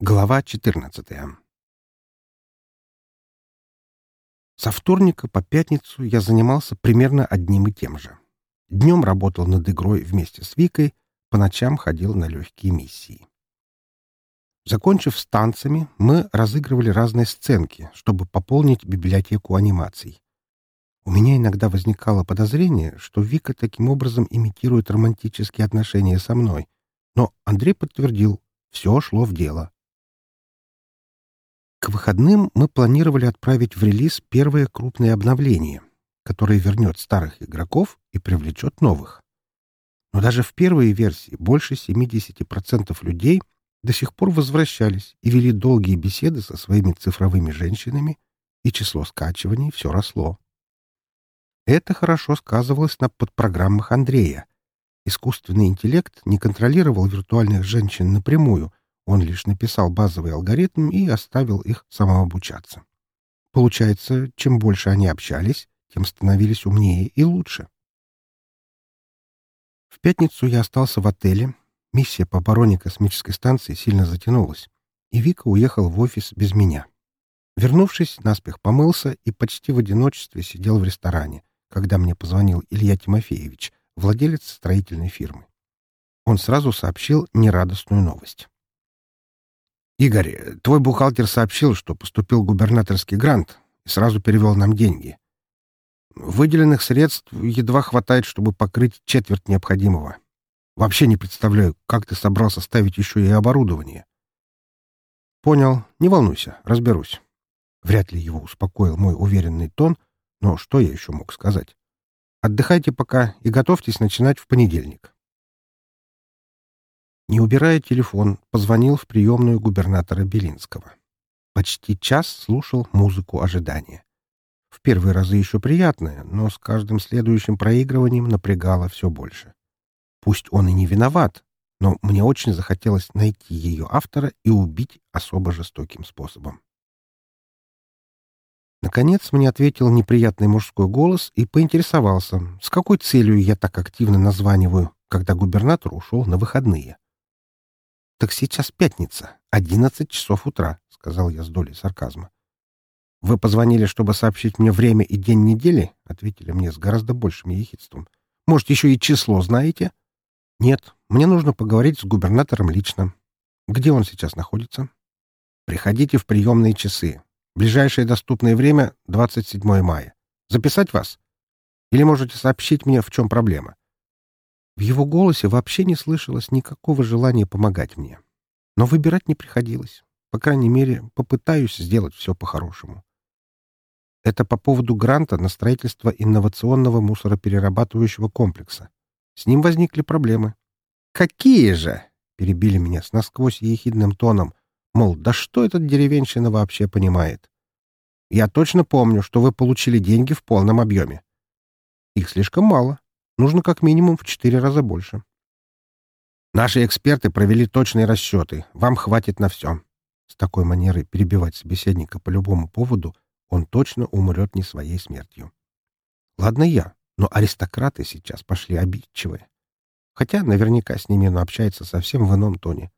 Глава 14 Со вторника по пятницу я занимался примерно одним и тем же. Днем работал над игрой вместе с Викой, по ночам ходил на легкие миссии. Закончив с танцами, мы разыгрывали разные сценки, чтобы пополнить библиотеку анимаций. У меня иногда возникало подозрение, что Вика таким образом имитирует романтические отношения со мной, но Андрей подтвердил, все шло в дело. К выходным мы планировали отправить в релиз первое крупное обновление, которое вернет старых игроков и привлечет новых. Но даже в первой версии больше 70% людей до сих пор возвращались и вели долгие беседы со своими цифровыми женщинами, и число скачиваний все росло. Это хорошо сказывалось на подпрограммах Андрея. Искусственный интеллект не контролировал виртуальных женщин напрямую, он лишь написал базовый алгоритм и оставил их самообучаться. Получается, чем больше они общались, тем становились умнее и лучше. В пятницу я остался в отеле. Миссия по обороне космической станции сильно затянулась, и Вика уехал в офис без меня. Вернувшись, наспех помылся и почти в одиночестве сидел в ресторане, когда мне позвонил Илья Тимофеевич, владелец строительной фирмы. Он сразу сообщил нерадостную новость. «Игорь, твой бухгалтер сообщил, что поступил губернаторский грант и сразу перевел нам деньги. Выделенных средств едва хватает, чтобы покрыть четверть необходимого. Вообще не представляю, как ты собрался ставить еще и оборудование». «Понял. Не волнуйся, разберусь». Вряд ли его успокоил мой уверенный тон, но что я еще мог сказать? «Отдыхайте пока и готовьтесь начинать в понедельник». Не убирая телефон, позвонил в приемную губернатора Белинского. Почти час слушал музыку ожидания. В первые разы еще приятное, но с каждым следующим проигрыванием напрягало все больше. Пусть он и не виноват, но мне очень захотелось найти ее автора и убить особо жестоким способом. Наконец мне ответил неприятный мужской голос и поинтересовался, с какой целью я так активно названиваю, когда губернатор ушел на выходные. «Так сейчас пятница, одиннадцать часов утра», — сказал я с долей сарказма. «Вы позвонили, чтобы сообщить мне время и день недели?» — ответили мне с гораздо большим ехидством. «Может, еще и число знаете?» «Нет, мне нужно поговорить с губернатором лично. Где он сейчас находится?» «Приходите в приемные часы. Ближайшее доступное время — 27 мая. Записать вас? Или можете сообщить мне, в чем проблема?» В его голосе вообще не слышалось никакого желания помогать мне. Но выбирать не приходилось. По крайней мере, попытаюсь сделать все по-хорошему. Это по поводу гранта на строительство инновационного мусороперерабатывающего комплекса. С ним возникли проблемы. «Какие же?» — перебили меня с насквозь ехидным тоном. Мол, да что этот деревенщина вообще понимает? Я точно помню, что вы получили деньги в полном объеме. Их слишком мало. Нужно как минимум в четыре раза больше. Наши эксперты провели точные расчеты. Вам хватит на все. С такой манерой перебивать собеседника по любому поводу он точно умрет не своей смертью. Ладно я, но аристократы сейчас пошли обидчивые. Хотя наверняка с ними он общается совсем в ином тоне.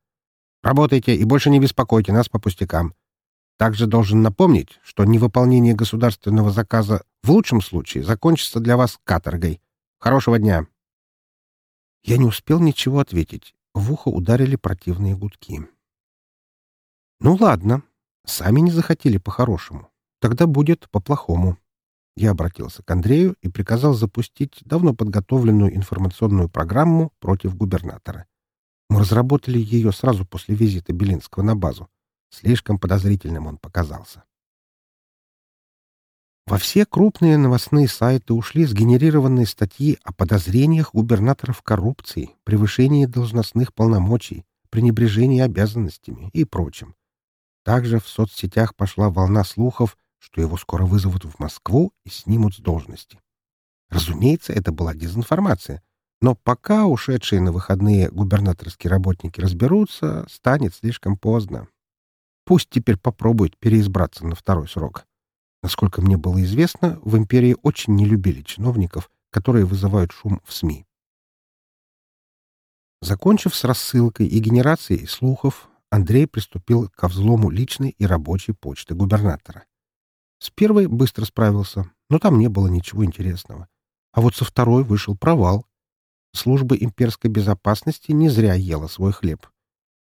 Работайте и больше не беспокойте нас по пустякам. Также должен напомнить, что невыполнение государственного заказа в лучшем случае закончится для вас каторгой. Хорошего дня!» Я не успел ничего ответить. В ухо ударили противные гудки. «Ну ладно. Сами не захотели по-хорошему. Тогда будет по-плохому». Я обратился к Андрею и приказал запустить давно подготовленную информационную программу против губернатора. Мы разработали ее сразу после визита Белинского на базу. Слишком подозрительным он показался. Во все крупные новостные сайты ушли сгенерированные статьи о подозрениях губернаторов коррупции, превышении должностных полномочий, пренебрежении обязанностями и прочим. Также в соцсетях пошла волна слухов, что его скоро вызовут в Москву и снимут с должности. Разумеется, это была дезинформация, но пока ушедшие на выходные губернаторские работники разберутся, станет слишком поздно. Пусть теперь попробуют переизбраться на второй срок. Насколько мне было известно, в империи очень не любили чиновников, которые вызывают шум в СМИ. Закончив с рассылкой и генерацией слухов, Андрей приступил к взлому личной и рабочей почты губернатора. С первой быстро справился, но там не было ничего интересного. А вот со второй вышел провал. Служба имперской безопасности не зря ела свой хлеб.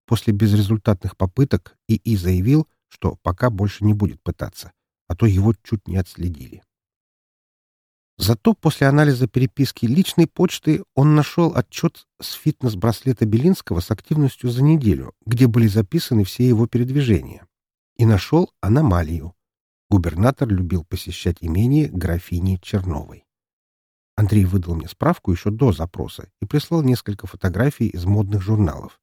После безрезультатных попыток ИИ заявил, что пока больше не будет пытаться, а то его чуть не отследили. Зато после анализа переписки личной почты он нашел отчет с фитнес-браслета Белинского с активностью за неделю, где были записаны все его передвижения. И нашел аномалию. Губернатор любил посещать имение графини Черновой. Андрей выдал мне справку еще до запроса и прислал несколько фотографий из модных журналов.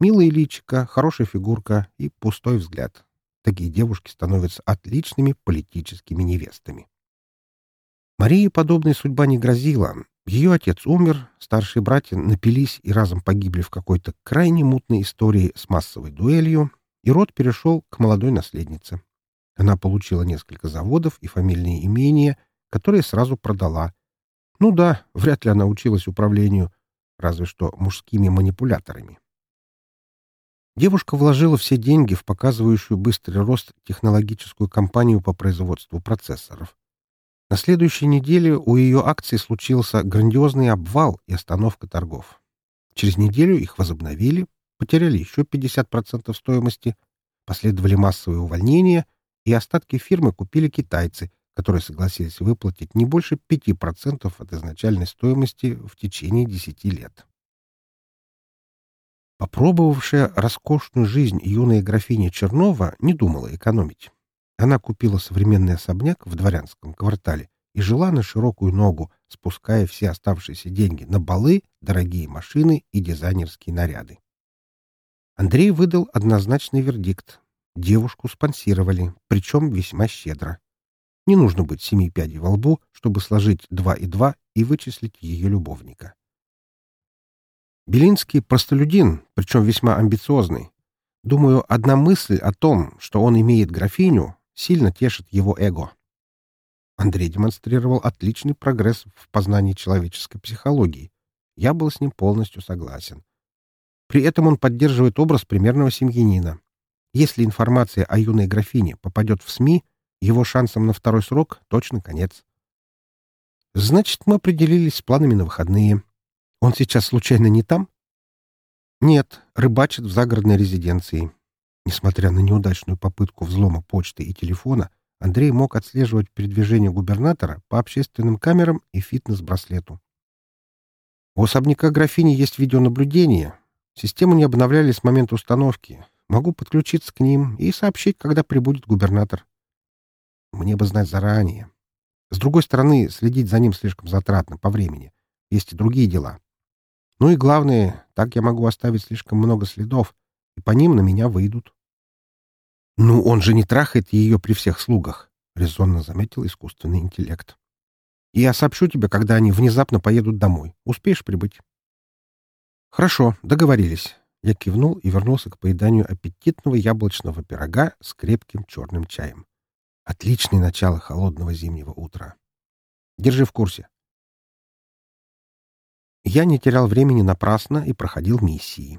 Милая личика, хорошая фигурка и пустой взгляд. Такие девушки становятся отличными политическими невестами. Марии подобная судьба не грозила. Ее отец умер, старшие братья напились и разом погибли в какой-то крайне мутной истории с массовой дуэлью, и род перешел к молодой наследнице. Она получила несколько заводов и фамильные имения, которые сразу продала. Ну да, вряд ли она училась управлению, разве что мужскими манипуляторами. Девушка вложила все деньги в показывающую быстрый рост технологическую компанию по производству процессоров. На следующей неделе у ее акций случился грандиозный обвал и остановка торгов. Через неделю их возобновили, потеряли еще 50% стоимости, последовали массовые увольнения, и остатки фирмы купили китайцы, которые согласились выплатить не больше 5% от изначальной стоимости в течение 10 лет. Попробовавшая роскошную жизнь юная графиня Чернова не думала экономить. Она купила современный особняк в дворянском квартале и жила на широкую ногу, спуская все оставшиеся деньги на балы, дорогие машины и дизайнерские наряды. Андрей выдал однозначный вердикт. Девушку спонсировали, причем весьма щедро. Не нужно быть семи пядей во лбу, чтобы сложить два и два и вычислить ее любовника. Белинский простолюдин, причем весьма амбициозный. Думаю, одна мысль о том, что он имеет графиню, сильно тешит его эго. Андрей демонстрировал отличный прогресс в познании человеческой психологии. Я был с ним полностью согласен. При этом он поддерживает образ примерного семьянина. Если информация о юной графине попадет в СМИ, его шансам на второй срок точно конец. Значит, мы определились с планами на выходные. Он сейчас случайно не там? Нет, рыбачит в загородной резиденции. Несмотря на неудачную попытку взлома почты и телефона, Андрей мог отслеживать передвижение губернатора по общественным камерам и фитнес-браслету. У особняка графини есть видеонаблюдение. Систему не обновляли с момента установки. Могу подключиться к ним и сообщить, когда прибудет губернатор. Мне бы знать заранее. С другой стороны, следить за ним слишком затратно по времени. Есть и другие дела. Ну и главное, так я могу оставить слишком много следов, и по ним на меня выйдут. «Ну, он же не трахает ее при всех слугах», — резонно заметил искусственный интеллект. «Я сообщу тебе, когда они внезапно поедут домой. Успеешь прибыть?» «Хорошо, договорились». Я кивнул и вернулся к поеданию аппетитного яблочного пирога с крепким черным чаем. Отличное начало холодного зимнего утра. Держи в курсе. Я не терял времени напрасно и проходил миссии.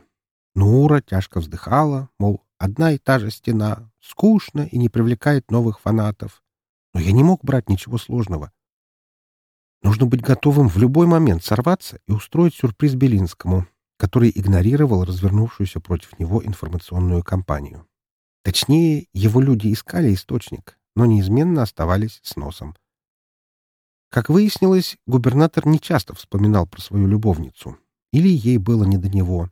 Нура тяжко вздыхала, мол, одна и та же стена, скучно и не привлекает новых фанатов. Но я не мог брать ничего сложного. Нужно быть готовым в любой момент сорваться и устроить сюрприз Белинскому, который игнорировал развернувшуюся против него информационную кампанию. Точнее, его люди искали источник, но неизменно оставались с носом. Как выяснилось, губернатор не часто вспоминал про свою любовницу. Или ей было не до него.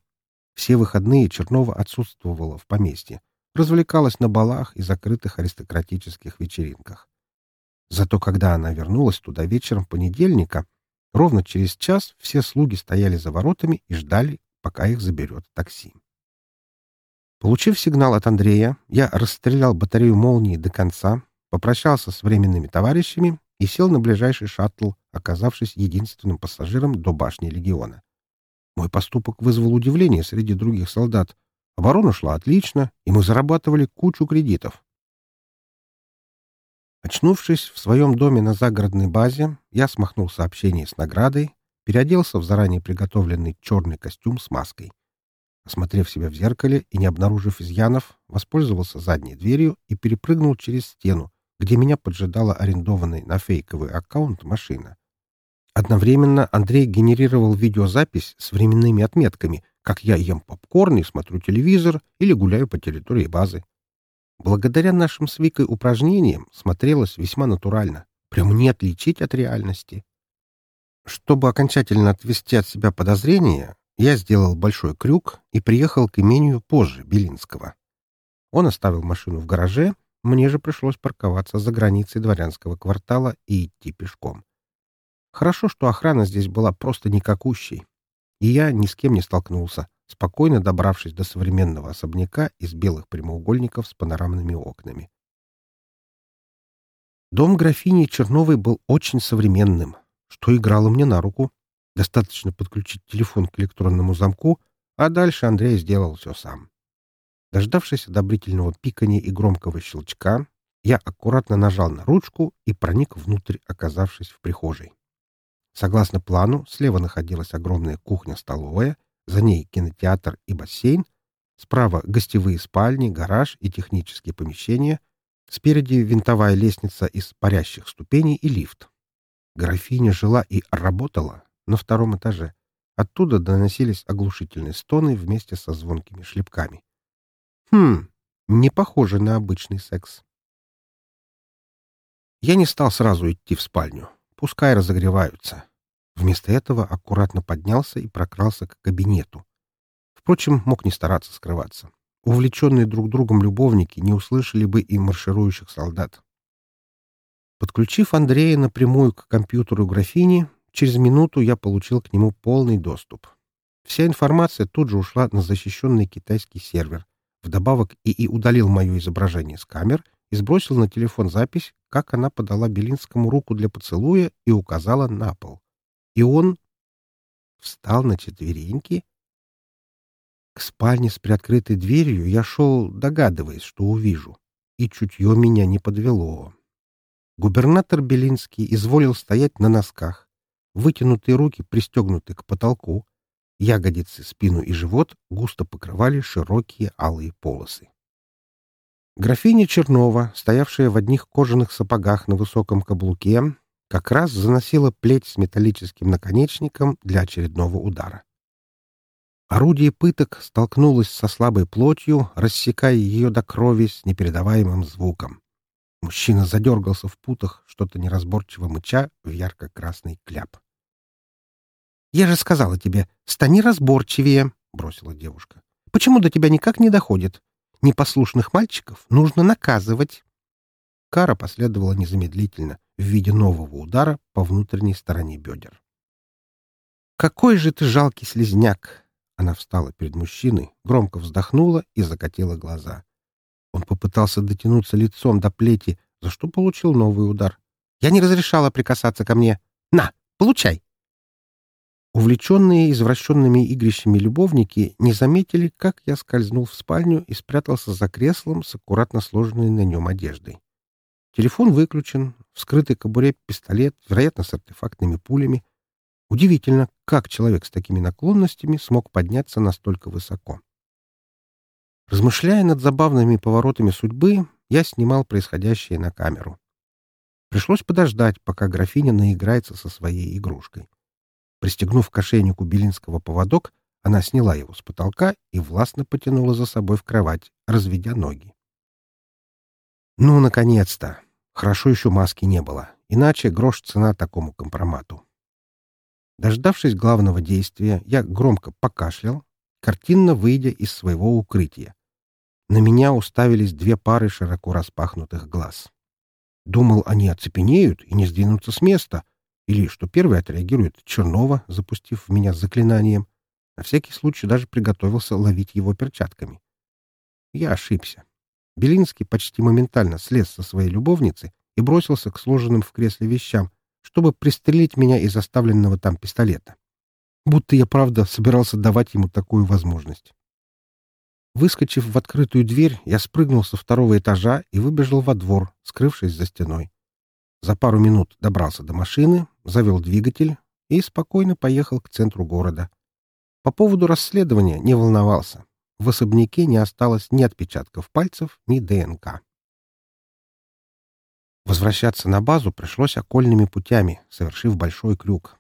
Все выходные Чернова отсутствовала в поместье, развлекалась на балах и закрытых аристократических вечеринках. Зато когда она вернулась туда вечером понедельника, ровно через час все слуги стояли за воротами и ждали, пока их заберет такси. Получив сигнал от Андрея, я расстрелял батарею молнии до конца, попрощался с временными товарищами и сел на ближайший шаттл, оказавшись единственным пассажиром до башни легиона. Мой поступок вызвал удивление среди других солдат. Оборона шла отлично, и мы зарабатывали кучу кредитов. Очнувшись в своем доме на загородной базе, я смахнул сообщение с наградой, переоделся в заранее приготовленный черный костюм с маской. Осмотрев себя в зеркале и не обнаружив изъянов, воспользовался задней дверью и перепрыгнул через стену, где меня поджидала арендованная на фейковый аккаунт машина. Одновременно Андрей генерировал видеозапись с временными отметками, как я ем попкорн и смотрю телевизор или гуляю по территории базы. Благодаря нашим с Викой упражнениям смотрелось весьма натурально. Прям не отличить от реальности. Чтобы окончательно отвести от себя подозрения, я сделал большой крюк и приехал к имению позже Белинского. Он оставил машину в гараже, мне же пришлось парковаться за границей дворянского квартала и идти пешком. Хорошо, что охрана здесь была просто никакущей, и я ни с кем не столкнулся, спокойно добравшись до современного особняка из белых прямоугольников с панорамными окнами. Дом графини Черновой был очень современным, что играло мне на руку. Достаточно подключить телефон к электронному замку, а дальше Андрей сделал все сам. Дождавшись одобрительного пикания и громкого щелчка, я аккуратно нажал на ручку и проник внутрь, оказавшись в прихожей. Согласно плану, слева находилась огромная кухня-столовая, за ней кинотеатр и бассейн, справа гостевые спальни, гараж и технические помещения, спереди винтовая лестница из парящих ступеней и лифт. Графиня жила и работала на втором этаже. Оттуда доносились оглушительные стоны вместе со звонкими шлепками. Хм, не похоже на обычный секс. Я не стал сразу идти в спальню. Пускай разогреваются. Вместо этого аккуратно поднялся и прокрался к кабинету. Впрочем, мог не стараться скрываться. Увлеченные друг другом любовники не услышали бы и марширующих солдат. Подключив Андрея напрямую к компьютеру графини, через минуту я получил к нему полный доступ. Вся информация тут же ушла на защищенный китайский сервер. Вдобавок и, и удалил мое изображение с камер и сбросил на телефон запись, как она подала Белинскому руку для поцелуя и указала на пол. И он встал на четвереньки. К спальне с приоткрытой дверью я шел, догадываясь, что увижу, и чутье меня не подвело. Губернатор Белинский изволил стоять на носках, вытянутые руки пристегнуты к потолку, ягодицы, спину и живот густо покрывали широкие алые полосы. Графиня Чернова, стоявшая в одних кожаных сапогах на высоком каблуке, как раз заносила плеть с металлическим наконечником для очередного удара. Орудие пыток столкнулось со слабой плотью, рассекая ее до крови с непередаваемым звуком. Мужчина задергался в путах, что-то неразборчиво мыча в ярко-красный кляп. «Я же сказала тебе, стани разборчивее!» — бросила девушка. «Почему до тебя никак не доходит? Непослушных мальчиков нужно наказывать!» Кара последовала незамедлительно в виде нового удара по внутренней стороне бедер. «Какой же ты жалкий слезняк!» Она встала перед мужчиной, громко вздохнула и закатила глаза. Он попытался дотянуться лицом до плети, за что получил новый удар. «Я не разрешала прикасаться ко мне. На, получай!» Увлеченные извращенными игрищами любовники не заметили, как я скользнул в спальню и спрятался за креслом с аккуратно сложенной на нем одеждой. Телефон выключен, в скрытой кобуре пистолет, вероятно, с артефактными пулями. Удивительно, как человек с такими наклонностями смог подняться настолько высоко. Размышляя над забавными поворотами судьбы, я снимал происходящее на камеру. Пришлось подождать, пока графиня наиграется со своей игрушкой. Пристегнув к ошейнику Белинского поводок, она сняла его с потолка и властно потянула за собой в кровать, разведя ноги. Ну, наконец-то! Хорошо еще маски не было, иначе грош цена такому компромату. Дождавшись главного действия, я громко покашлял, картинно выйдя из своего укрытия. На меня уставились две пары широко распахнутых глаз. Думал, они оцепенеют и не сдвинутся с места, или что первый отреагирует Чернова, запустив в меня заклинанием. На всякий случай даже приготовился ловить его перчатками. Я ошибся. Белинский почти моментально слез со своей любовницы и бросился к сложенным в кресле вещам, чтобы пристрелить меня из оставленного там пистолета. Будто я, правда, собирался давать ему такую возможность. Выскочив в открытую дверь, я спрыгнул со второго этажа и выбежал во двор, скрывшись за стеной. За пару минут добрался до машины, завел двигатель и спокойно поехал к центру города. По поводу расследования не волновался. В особняке не осталось ни отпечатков пальцев, ни ДНК. Возвращаться на базу пришлось окольными путями, совершив большой крюк.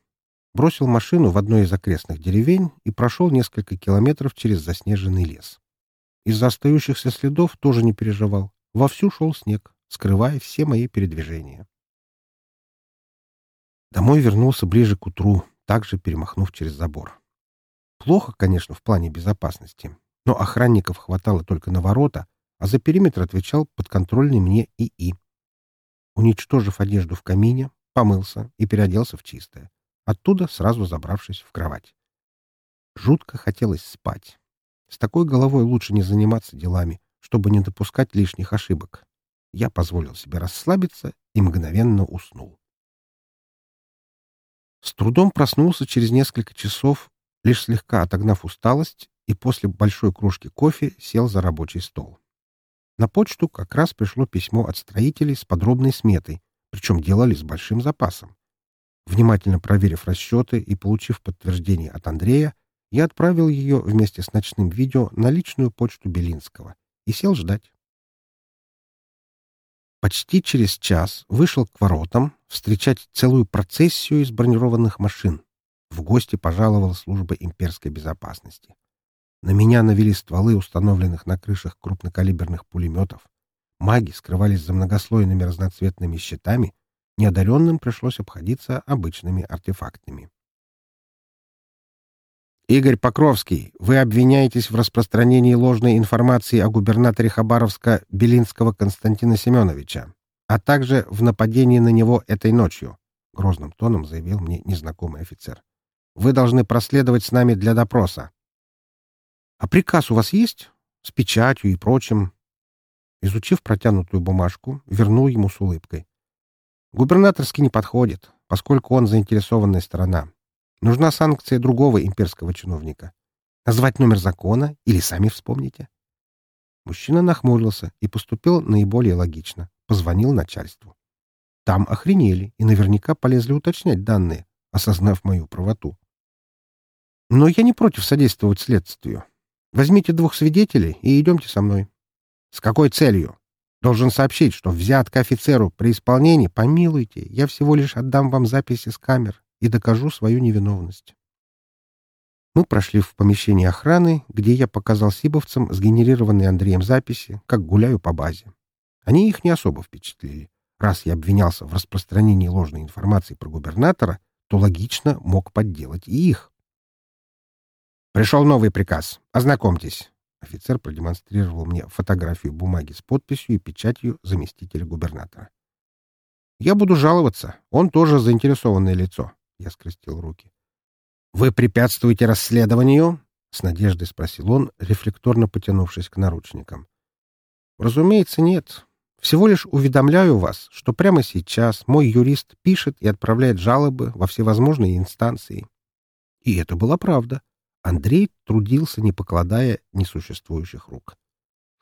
Бросил машину в одной из окрестных деревень и прошел несколько километров через заснеженный лес. Из-за остающихся следов тоже не переживал. Вовсю шел снег, скрывая все мои передвижения. Домой вернулся ближе к утру, также перемахнув через забор. Плохо, конечно, в плане безопасности, но охранников хватало только на ворота, а за периметр отвечал подконтрольный мне ИИ. Уничтожив одежду в камине, помылся и переоделся в чистое, оттуда сразу забравшись в кровать. Жутко хотелось спать. С такой головой лучше не заниматься делами, чтобы не допускать лишних ошибок. Я позволил себе расслабиться и мгновенно уснул. С трудом проснулся через несколько часов, лишь слегка отогнав усталость, и после большой кружки кофе сел за рабочий стол. На почту как раз пришло письмо от строителей с подробной сметой, причем делали с большим запасом. Внимательно проверив расчеты и получив подтверждение от Андрея, я отправил ее вместе с ночным видео на личную почту Белинского и сел ждать. Почти через час вышел к воротам встречать целую процессию из бронированных машин. В гости пожаловала служба имперской безопасности. На меня навели стволы установленных на крышах крупнокалиберных пулеметов. Маги скрывались за многослойными разноцветными щитами, неодаренным пришлось обходиться обычными артефактами. «Игорь Покровский, вы обвиняетесь в распространении ложной информации о губернаторе Хабаровска Белинского Константина Семеновича, а также в нападении на него этой ночью», — грозным тоном заявил мне незнакомый офицер. «Вы должны проследовать с нами для допроса. «А приказ у вас есть? С печатью и прочим?» Изучив протянутую бумажку, вернул ему с улыбкой. «Губернаторский не подходит, поскольку он заинтересованная сторона. Нужна санкция другого имперского чиновника. Назвать номер закона или сами вспомните?» Мужчина нахмурился и поступил наиболее логично. Позвонил начальству. Там охренели и наверняка полезли уточнять данные, осознав мою правоту. Но я не против содействовать следствию. Возьмите двух свидетелей и идемте со мной. С какой целью? Должен сообщить, что взятка офицеру при исполнении, помилуйте, я всего лишь отдам вам записи с камер и докажу свою невиновность. Мы прошли в помещение охраны, где я показал сибовцам сгенерированные Андреем записи, как гуляю по базе. Они их не особо впечатлили. Раз я обвинялся в распространении ложной информации про губернатора, то логично мог подделать и их. «Пришел новый приказ. Ознакомьтесь». Офицер продемонстрировал мне фотографию бумаги с подписью и печатью заместителя губернатора. «Я буду жаловаться. Он тоже заинтересованное лицо». Я скрестил руки. «Вы препятствуете расследованию?» — с надеждой спросил он, рефлекторно потянувшись к наручникам. «Разумеется, нет. Всего лишь уведомляю вас, что прямо сейчас мой юрист пишет и отправляет жалобы во всевозможные инстанции». И это была правда. Андрей трудился, не покладая несуществующих рук.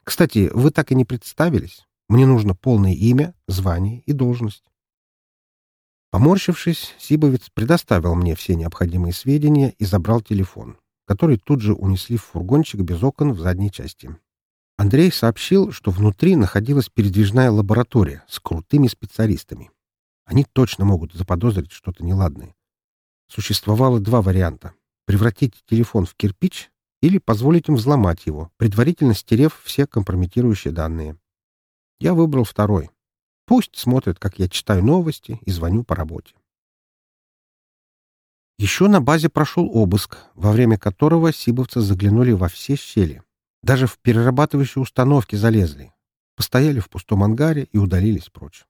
«Кстати, вы так и не представились. Мне нужно полное имя, звание и должность». Поморщившись, Сибовец предоставил мне все необходимые сведения и забрал телефон, который тут же унесли в фургончик без окон в задней части. Андрей сообщил, что внутри находилась передвижная лаборатория с крутыми специалистами. Они точно могут заподозрить что-то неладное. Существовало два варианта превратить телефон в кирпич или позволить им взломать его, предварительно стерев все компрометирующие данные. Я выбрал второй. Пусть смотрят, как я читаю новости и звоню по работе. Еще на базе прошел обыск, во время которого сибовцы заглянули во все щели. Даже в перерабатывающие установки залезли. Постояли в пустом ангаре и удалились прочь.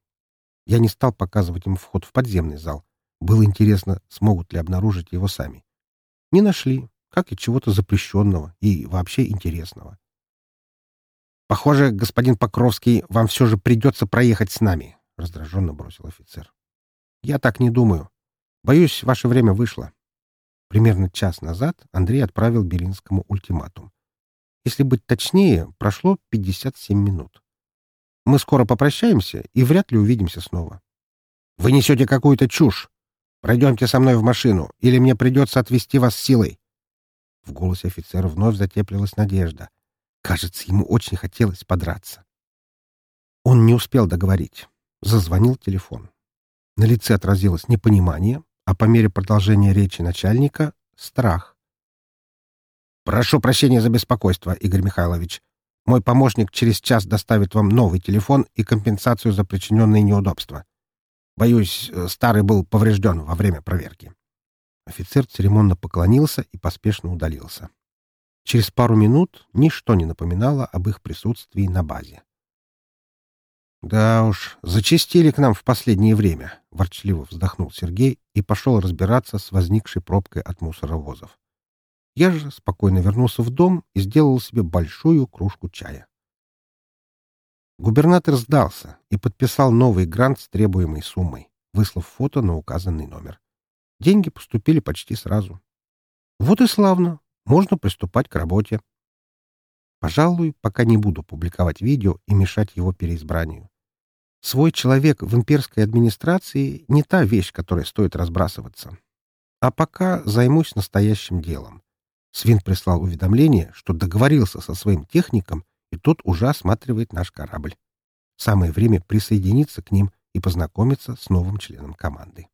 Я не стал показывать им вход в подземный зал. Было интересно, смогут ли обнаружить его сами. Не нашли, как и чего-то запрещенного и вообще интересного. «Похоже, господин Покровский, вам все же придется проехать с нами», — раздраженно бросил офицер. «Я так не думаю. Боюсь, ваше время вышло». Примерно час назад Андрей отправил Белинскому ультиматум. Если быть точнее, прошло 57 минут. Мы скоро попрощаемся и вряд ли увидимся снова. «Вы несете какую-то чушь. Пройдемте со мной в машину, или мне придется отвезти вас силой. В голосе офицера вновь затеплилась надежда. Кажется, ему очень хотелось подраться. Он не успел договорить. Зазвонил телефон. На лице отразилось непонимание, а по мере продолжения речи начальника — страх. «Прошу прощения за беспокойство, Игорь Михайлович. Мой помощник через час доставит вам новый телефон и компенсацию за причиненные неудобства. Боюсь, э, старый был поврежден во время проверки». Офицер церемонно поклонился и поспешно удалился. Через пару минут ничто не напоминало об их присутствии на базе. «Да уж, зачастили к нам в последнее время», — ворчливо вздохнул Сергей и пошел разбираться с возникшей пробкой от мусоровозов. Я же спокойно вернулся в дом и сделал себе большую кружку чая. Губернатор сдался и подписал новый грант с требуемой суммой, выслав фото на указанный номер. Деньги поступили почти сразу. Вот и славно, можно приступать к работе. Пожалуй, пока не буду публиковать видео и мешать его переизбранию. Свой человек в имперской администрации не та вещь, которой стоит разбрасываться. А пока займусь настоящим делом. Свин прислал уведомление, что договорился со своим техником, и тот уже осматривает наш корабль. Самое время присоединиться к ним и познакомиться с новым членом команды.